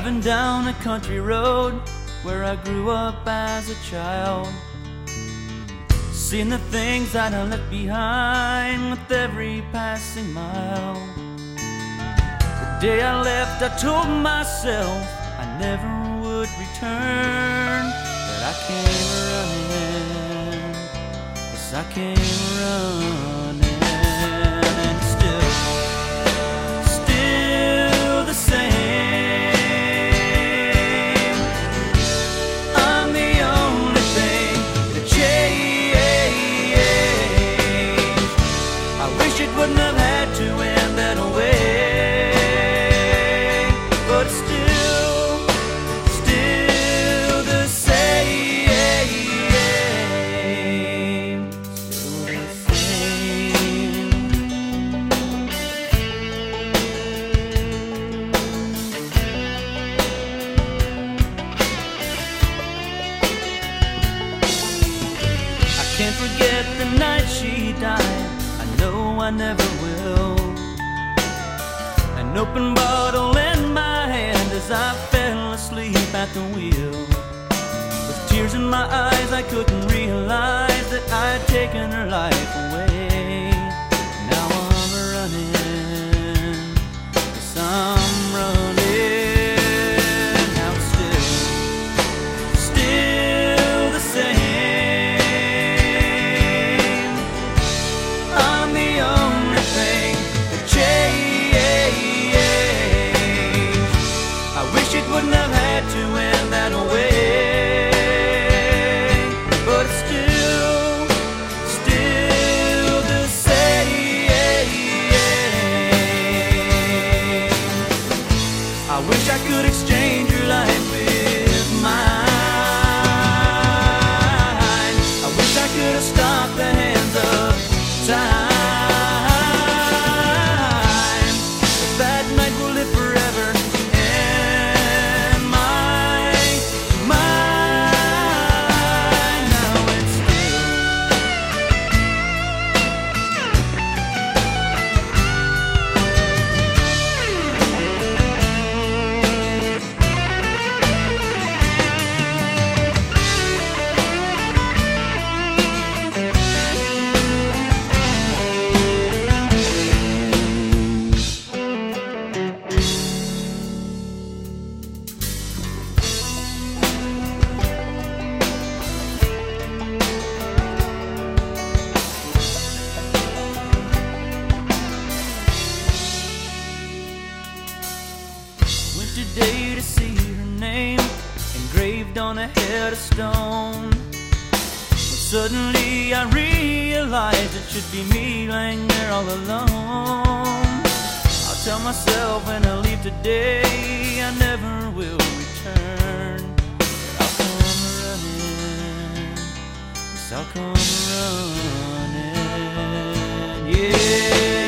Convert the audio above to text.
Driving down a country road where I grew up as a child. Seeing the things that I left behind with every passing mile. The day I left, I told myself I never would return. But I came running, yes, I came running, can't forget the night she died. I know I never will. An open bottle in my hand as I fell asleep at the wheel. With tears in my eyes, I couldn't realize that I'd taken her life away. Engraved on a head of stone. Suddenly I realized it should be me lying there all alone. I'll tell myself when I leave today I never will return. But I'll come running, yes, I'll come running, yeah.